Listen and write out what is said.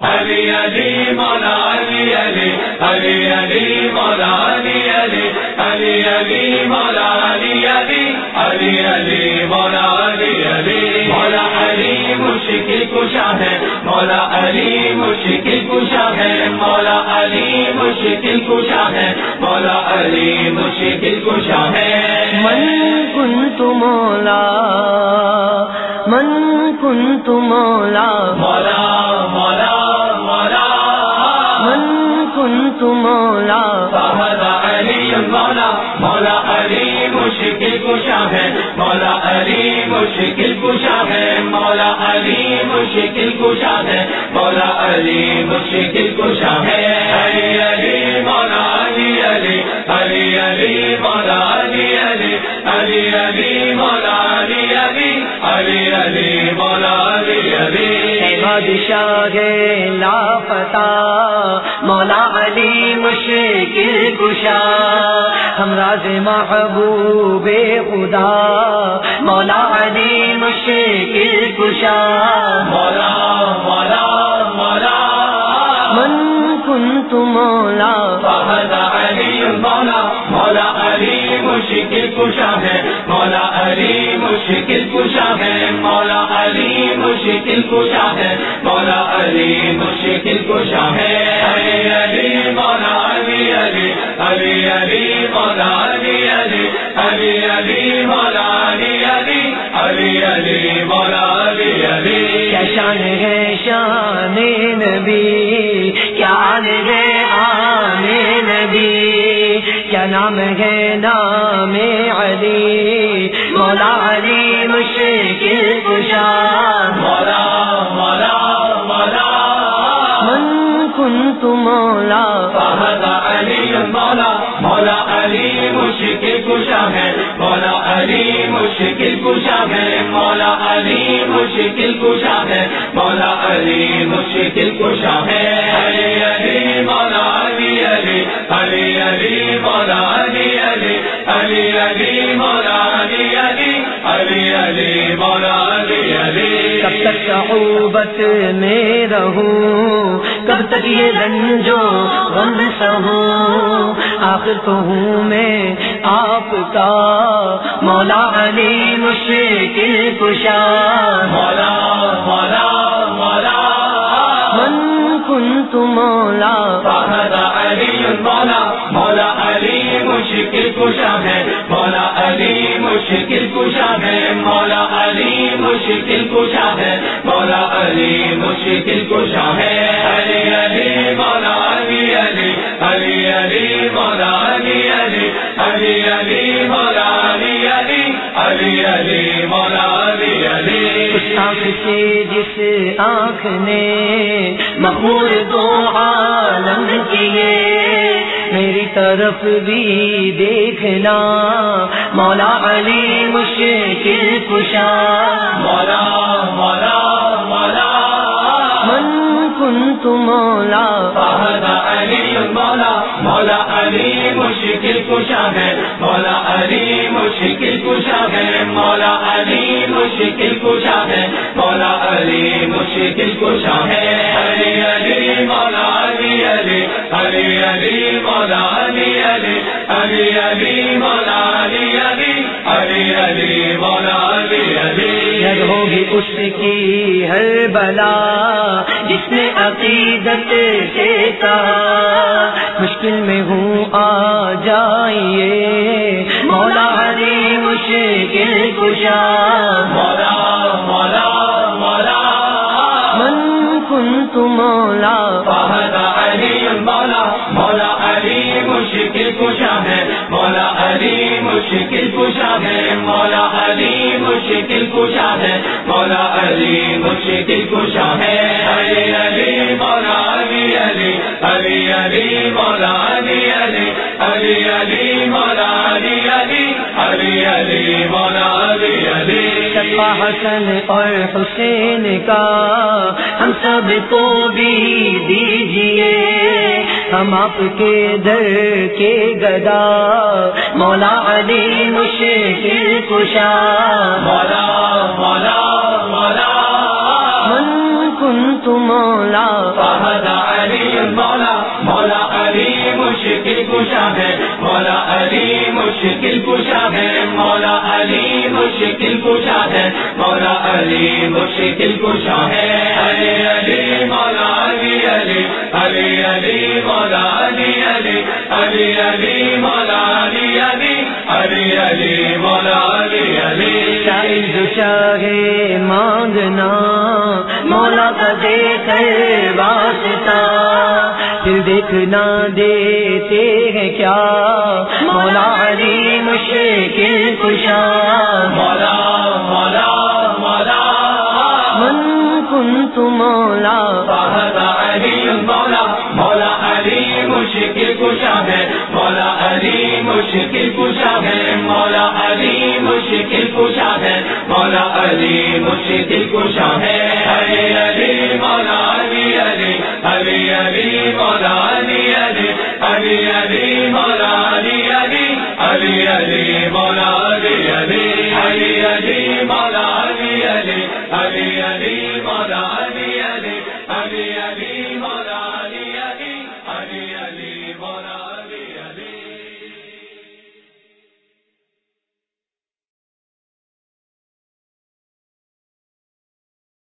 علی علی مولا علی علی علی علی مولا علی علی علی علی مولا علی علی علی علی مولا علی علی مولا علی مشکل کشا ہے مولا علی مشکل کشا ہے مولا علی مشکل کشا ہے مولا علی مشکل کشا ہے من کنت مولا من کنت مولا مولا مولا مولا علی مشکل کشا ہے، مولا علی مشکل کشا ہے، مولا علی مشکل کشا ہے، مولا علی مشکل کشا ہے۔ علی علی، مولا علی علی علی علی، مولا علی علی علی علی، مولا علی علی علی علی، مولا علی علی۔ بادشاہ لاپتا مولا علی مشکل کشا۔ ہم راز محبوب خدا مولا علی مشکل کشا مولا مولا مولا۔ من کنت مولا فہد علی مولا مولا علی مشکل کشا ہے۔ مولا علی مشکل کشا ہے۔ مولا علی مشکل کشا ہے۔ مولا علی مشکل کشا ہے۔ مولا علی علی علی علی مولا علی علی علی علی مولا علی علی علی علی مولا علی۔ علی کیا شان ہے شان نبی؟ کیا آن ہے آن نبی؟ کیا نام ہے نام علی؟ مولا علی کنت مولا. فہد علی مولا مولا علی مشکل کشا ہے مولا علی مشکل کشا ہے مولا علی مشکل کشا ہے مولا علی مشکل کشا ہے علی علی مولا علی علی علی علی مولا علی علی علی علی مولا علی علی علی علی مولا صحوبت میں رہوں کب تک یہ رنجو غم سہوں آخر تو ہوں میں آپ کا مولا علی مشکل کشا۔ مولا مولا مولا۔ من کنت مولا۔ فہد علی مولا مولا علی مشکل کشا ہے۔ مولا علی مشکل کشا مولا مشکل کشا ہے مولا علی مشکل کشا ہے علی علی مولا علی علی علی علی مولا علی علی علی علی مولا علی علی علی علی مولا علی علی آنکھ سے جس آنکھ نے مقبول دو عالم کیے میری طرف بھی دیکھنا مولا علی مشکل کشا کنت مولا. فہد علی مولا مولا علی مشکل کشا ہے مولا علی مشکل کشا ہے مولا علی مشکل کشا ہے مولا علی مشکل کشا ہے علی علی مولا علی علی علی علی مولا علی علی علی علی مولا علی علی علی علی مولا علی علی ہوگی اس کی ہر بلا نے عقیدت سے کہا مشکل میں ہوں آ جائیے۔ مولا علی مشکل کشا۔ مولا مولا مولا۔ من مولا۔ فہد علی مولا مولا علی مشکل کشا ہے۔ مولا علی مشکل کشا ہے۔ مولا علی مشکل کشا ہے۔ مولا علی مشکل کشا حسن اور حسین کا ہم سب کو بھی دیجیے ہم آپ کے در کے گدا مولا علی مشکل کشا۔ مولا مولا مولا۔ من كنت مولا۔ فہد علی مولا مولا علی مشکل کشا ہے۔ مولا علی مشکل کشا ہے مولا علی مشکل کشا ہے مولا علی مشکل کشا ہے علی علی مولا علی علی علی علی مولا علی علی علی علی مولا علی علی علی علی مولا علی علی شاید چاہے مانگنا مولا کا دے کر واسطہ پھر دیکھنا دیتے ہیں کیا مولا علی مشکل کشا مولا علی مولا مولا علی مشکل کشا ہے، مولا علی مشکل کشا ہے، مولا علی مشکل کشا ہے، مولا علی مشکل کشا ہے۔ علی علی مولا، علی علی علی علی مولا، علی علی علی علی مولا، علی علی علی علی مولا۔